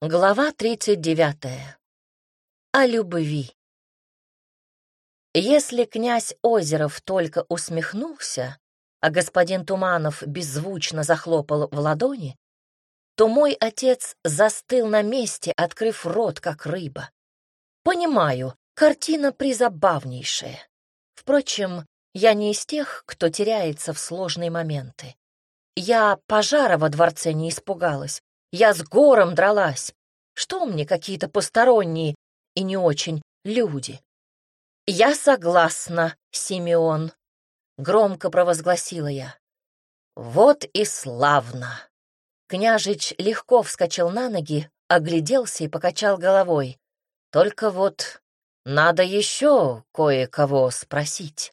Глава 39. О любви. Если князь Озеров только усмехнулся, а господин Туманов беззвучно захлопал в ладони, то мой отец застыл на месте, открыв рот, как рыба. Понимаю, картина призабавнейшая. Впрочем, я не из тех, кто теряется в сложные моменты. Я пожара во дворце не испугалась. Я с гором дралась. Что мне какие-то посторонние и не очень люди? Я согласна, Симеон, — громко провозгласила я. Вот и славно. Княжич легко вскочил на ноги, огляделся и покачал головой. Только вот надо еще кое-кого спросить.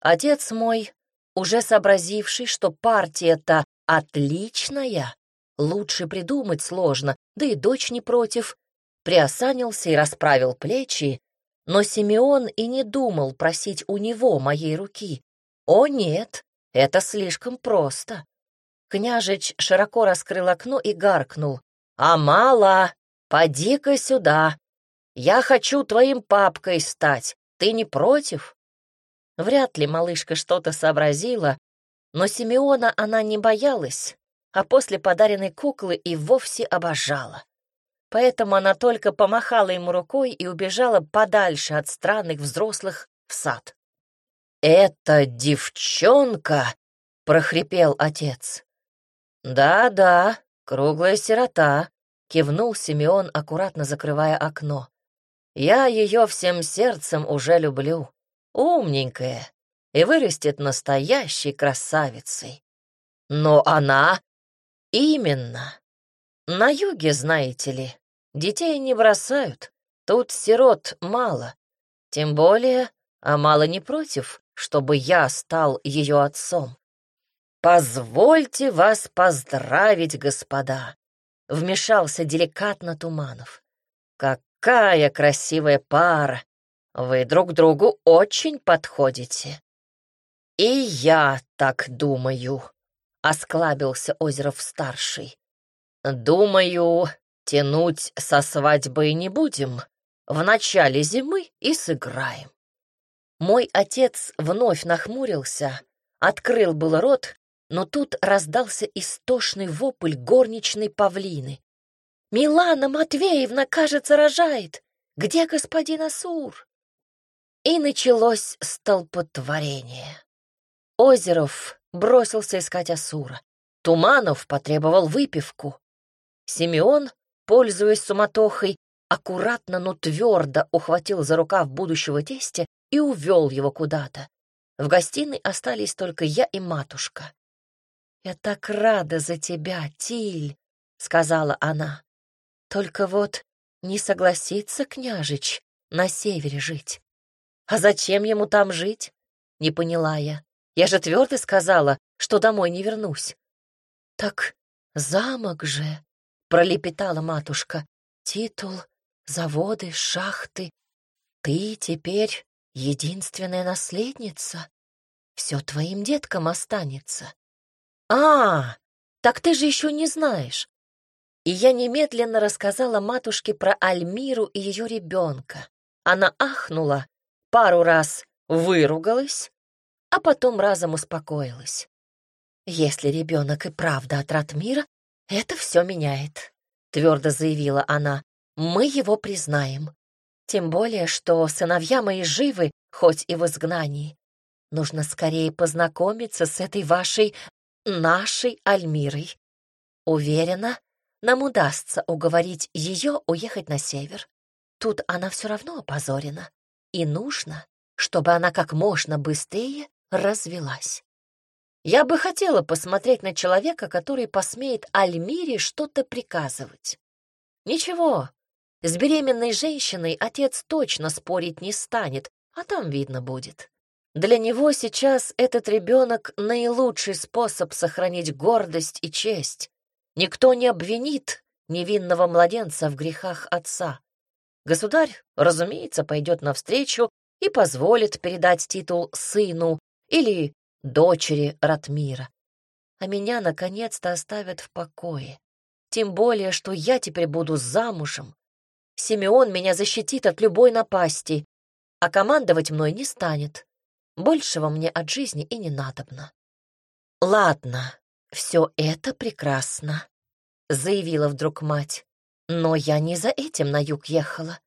Отец мой уже сообразивший, что партия-то отличная, лучше придумать сложно, да и дочь не против, приосанился и расправил плечи, но Симеон и не думал просить у него моей руки. О нет, это слишком просто. Княжич широко раскрыл окно и гаркнул. «А мало! Поди-ка сюда! Я хочу твоим папкой стать. Ты не против?» Вряд ли малышка что-то сообразила, но Симеона она не боялась, а после подаренной куклы и вовсе обожала. Поэтому она только помахала ему рукой и убежала подальше от странных взрослых в сад. «Это девчонка!» — прохрипел отец. «Да-да, круглая сирота», — кивнул Симеон, аккуратно закрывая окно. «Я ее всем сердцем уже люблю умненькая и вырастет настоящей красавицей. Но она... Именно. На юге, знаете ли, детей не бросают, тут сирот мало. Тем более, а мало не против, чтобы я стал ее отцом. «Позвольте вас поздравить, господа!» — вмешался деликатно Туманов. «Какая красивая пара! Вы друг другу очень подходите. И я так думаю, осклабился Озеров-старший. Думаю, тянуть со свадьбой не будем. В начале зимы и сыграем. Мой отец вновь нахмурился, открыл был рот, но тут раздался истошный вопль горничной павлины. «Милана Матвеевна, кажется, рожает! Где господин Асур?» И началось столпотворение. Озеров бросился искать Асура. Туманов потребовал выпивку. Симеон, пользуясь суматохой, аккуратно, но твердо ухватил за рукав будущего тестя и увел его куда-то. В гостиной остались только я и матушка. «Я так рада за тебя, Тиль», — сказала она. «Только вот не согласится княжич на севере жить. А зачем ему там жить? Не поняла я. Я же твердо сказала, что домой не вернусь. Так замок же, пролепетала матушка. Титул, заводы, шахты. Ты теперь единственная наследница. Все твоим деткам останется. А, так ты же еще не знаешь. И я немедленно рассказала матушке про Альмиру и ее ребенка. Она ахнула пару раз выругалась, а потом разом успокоилась. «Если ребенок и правда от Ратмира, это все меняет», — твердо заявила она. «Мы его признаем. Тем более, что сыновья мои живы, хоть и в изгнании. Нужно скорее познакомиться с этой вашей, нашей Альмирой. Уверена, нам удастся уговорить ее уехать на север. Тут она все равно опозорена. И нужно, чтобы она как можно быстрее развелась. Я бы хотела посмотреть на человека, который посмеет Альмире что-то приказывать. Ничего, с беременной женщиной отец точно спорить не станет, а там видно будет. Для него сейчас этот ребенок — наилучший способ сохранить гордость и честь. Никто не обвинит невинного младенца в грехах отца. Государь, разумеется, пойдет навстречу и позволит передать титул сыну или дочери Ратмира. А меня наконец-то оставят в покое. Тем более, что я теперь буду замужем. Симеон меня защитит от любой напасти, а командовать мной не станет. Большего мне от жизни и не надобно. Ладно, все это прекрасно, заявила вдруг мать. Но я не за этим на юг ехала.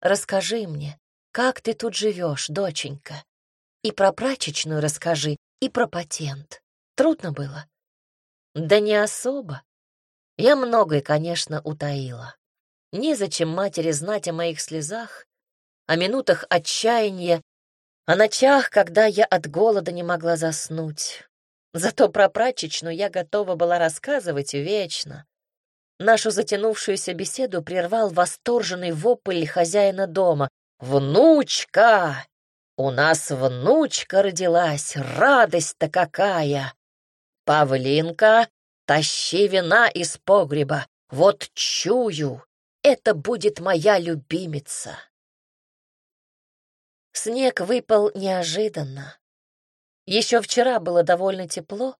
Расскажи мне, как ты тут живешь, доченька? И про прачечную расскажи, и про патент. Трудно было? Да не особо. Я многое, конечно, утаила. Незачем матери знать о моих слезах, о минутах отчаяния, о ночах, когда я от голода не могла заснуть. Зато про прачечную я готова была рассказывать вечно. Нашу затянувшуюся беседу прервал восторженный вопль хозяина дома. «Внучка! У нас внучка родилась! Радость-то какая! Павлинка, тащи вина из погреба! Вот чую, это будет моя любимица!» Снег выпал неожиданно. Еще вчера было довольно тепло,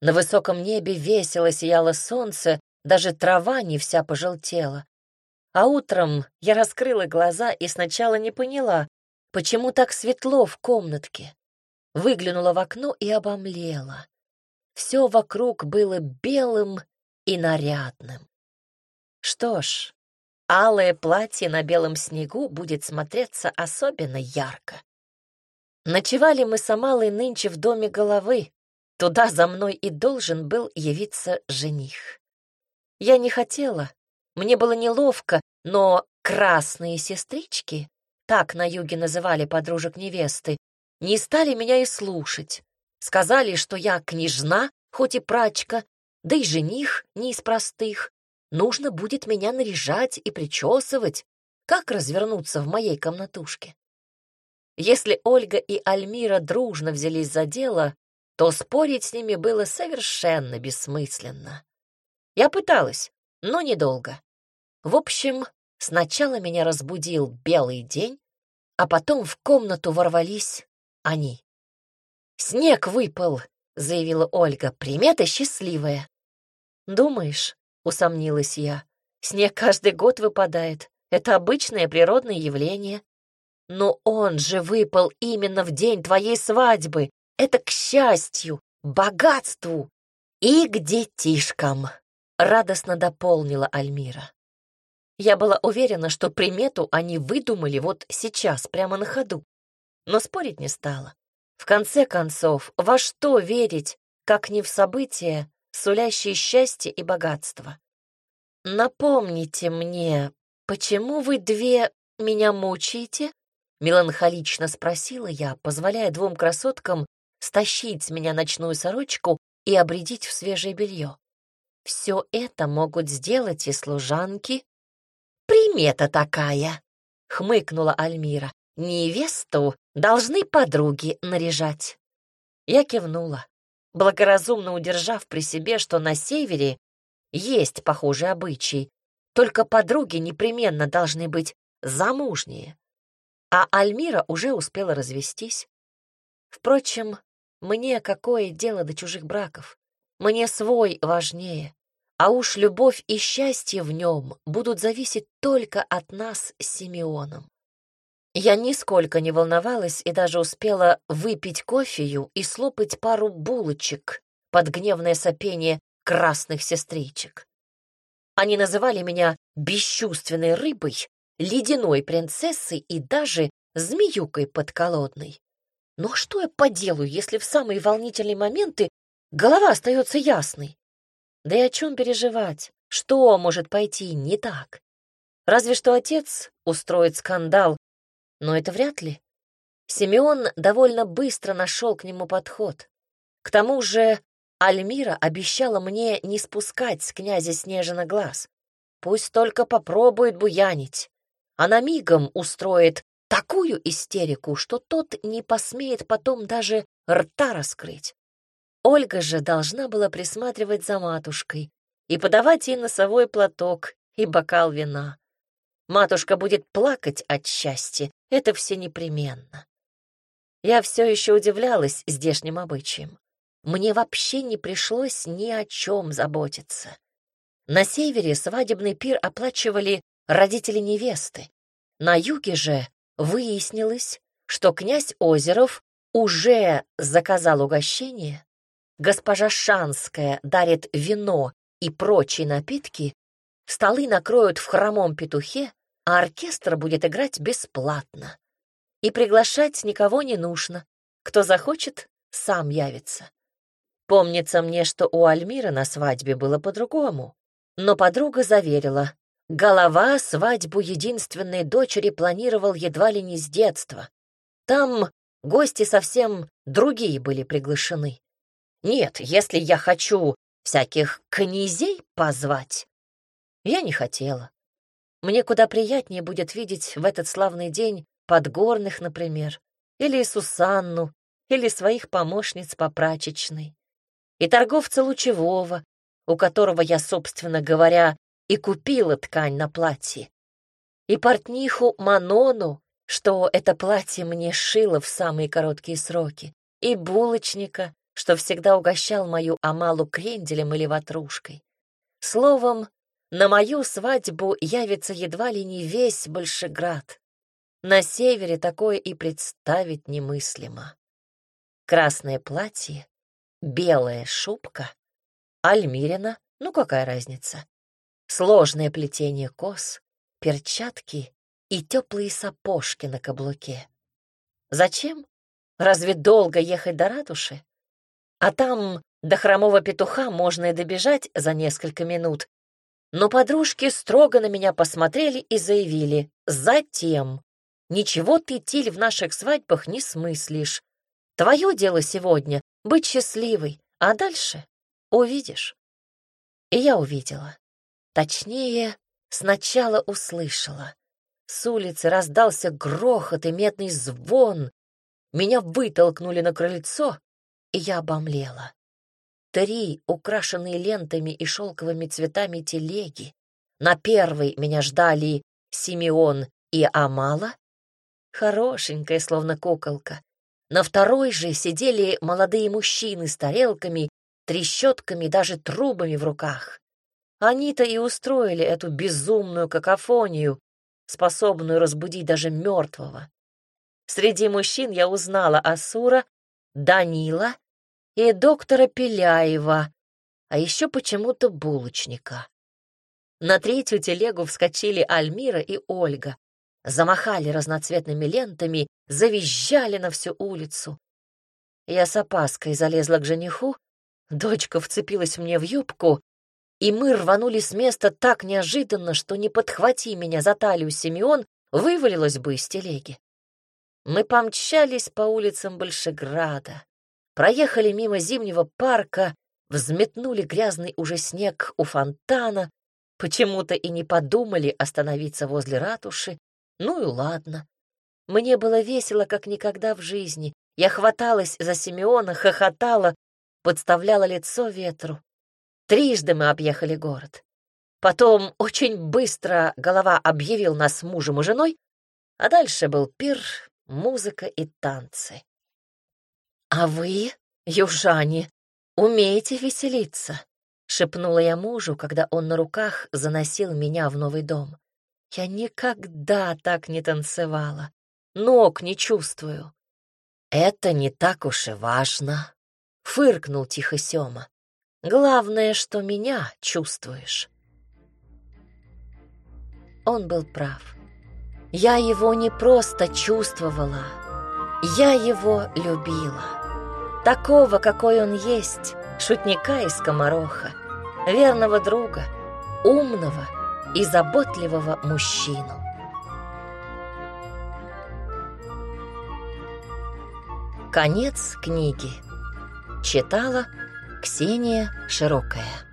на высоком небе весело сияло солнце, даже трава не вся пожелтела. А утром я раскрыла глаза и сначала не поняла, почему так светло в комнатке. Выглянула в окно и обомлела. Все вокруг было белым и нарядным. Что ж, алое платье на белом снегу будет смотреться особенно ярко. Ночевали мы с Амалой нынче в доме головы. Туда за мной и должен был явиться жених. Я не хотела, мне было неловко, но красные сестрички, так на юге называли подружек невесты, не стали меня и слушать. Сказали, что я княжна, хоть и прачка, да и жених не из простых. Нужно будет меня наряжать и причесывать. Как развернуться в моей комнатушке? Если Ольга и Альмира дружно взялись за дело, то спорить с ними было совершенно бессмысленно. Я пыталась, но недолго. В общем, сначала меня разбудил белый день, а потом в комнату ворвались они. «Снег выпал», — заявила Ольга, — «примета счастливая». «Думаешь?» — усомнилась я. «Снег каждый год выпадает. Это обычное природное явление. Но он же выпал именно в день твоей свадьбы. Это к счастью, богатству и к детишкам» радостно дополнила Альмира. Я была уверена, что примету они выдумали вот сейчас, прямо на ходу. Но спорить не стала. В конце концов, во что верить, как не в события, сулящие счастье и богатство? «Напомните мне, почему вы две меня мучаете?» Меланхолично спросила я, позволяя двум красоткам стащить с меня ночную сорочку и обредить в свежее белье. Все это могут сделать и служанки. Примета такая, хмыкнула Альмира. Невесту должны подруги наряжать. Я кивнула, благоразумно удержав при себе, что на севере есть похожий обычай, только подруги непременно должны быть замужние. А Альмира уже успела развестись. Впрочем, мне какое дело до чужих браков? Мне свой важнее. А уж любовь и счастье в нем будут зависеть только от нас с Симеоном. Я нисколько не волновалась и даже успела выпить кофею и слопать пару булочек под гневное сопение красных сестричек. Они называли меня бесчувственной рыбой, ледяной принцессой и даже змеюкой подколодной. Но что я поделаю, если в самые волнительные моменты Голова остается ясной. Да и о чем переживать? Что может пойти не так? Разве что отец устроит скандал, но это вряд ли. Симеон довольно быстро нашел к нему подход. К тому же Альмира обещала мне не спускать с князя Снежина глаз. Пусть только попробует буянить. Она мигом устроит такую истерику, что тот не посмеет потом даже рта раскрыть. Ольга же должна была присматривать за матушкой и подавать ей носовой платок и бокал вина. Матушка будет плакать от счастья, это все непременно. Я все еще удивлялась здешним обычаям. Мне вообще не пришлось ни о чем заботиться. На севере свадебный пир оплачивали родители невесты. На юге же выяснилось, что князь Озеров уже заказал угощение, госпожа Шанская дарит вино и прочие напитки, столы накроют в хромом петухе, а оркестр будет играть бесплатно. И приглашать никого не нужно. Кто захочет, сам явится. Помнится мне, что у Альмира на свадьбе было по-другому. Но подруга заверила, голова свадьбу единственной дочери планировал едва ли не с детства. Там гости совсем другие были приглашены. Нет, если я хочу всяких князей позвать, я не хотела. Мне куда приятнее будет видеть в этот славный день подгорных, например, или Сусанну, или своих помощниц по прачечной, и торговца лучевого, у которого я, собственно говоря, и купила ткань на платье, и портниху Манону, что это платье мне шило в самые короткие сроки, и булочника, что всегда угощал мою Амалу кренделем или ватрушкой. Словом, на мою свадьбу явится едва ли не весь Большеград. На севере такое и представить немыслимо. Красное платье, белая шубка, альмирина, ну какая разница? Сложное плетение кос, перчатки и теплые сапожки на каблуке. Зачем? Разве долго ехать до ратуши? А там до хромого петуха можно и добежать за несколько минут, но подружки строго на меня посмотрели и заявили, «Затем, ничего ты, Тиль, в наших свадьбах не смыслишь. Твое дело сегодня — быть счастливой, а дальше увидишь». И я увидела. Точнее, сначала услышала. С улицы раздался грохот и медный звон. Меня вытолкнули на крыльцо, я обомлела. Три украшенные лентами и шелковыми цветами телеги. На первой меня ждали Симеон и Амала, хорошенькая, словно куколка. На второй же сидели молодые мужчины с тарелками, трещотками, даже трубами в руках. Они-то и устроили эту безумную какофонию, способную разбудить даже мертвого. Среди мужчин я узнала Асура, Данила и доктора Пеляева, а еще почему-то булочника. На третью телегу вскочили Альмира и Ольга, замахали разноцветными лентами, завизжали на всю улицу. Я с опаской залезла к жениху, дочка вцепилась мне в юбку, и мы рванули с места так неожиданно, что не подхвати меня за талию Симеон, вывалилась бы из телеги. Мы помчались по улицам Большеграда, проехали мимо зимнего парка, взметнули грязный уже снег у фонтана, почему-то и не подумали остановиться возле ратуши. Ну и ладно. Мне было весело, как никогда в жизни. Я хваталась за Симеона, хохотала, подставляла лицо ветру. Трижды мы объехали город. Потом очень быстро голова объявил нас мужем и женой, а дальше был пир, музыка и танцы. «А вы, южане, умеете веселиться?» — шепнула я мужу, когда он на руках заносил меня в новый дом. «Я никогда так не танцевала, ног не чувствую». «Это не так уж и важно», — фыркнул тихо Сёма. «Главное, что меня чувствуешь». Он был прав. Я его не просто чувствовала, я его любила такого, какой он есть, шутника и скомороха, верного друга, умного и заботливого мужчину. Конец книги. Читала Ксения Широкая.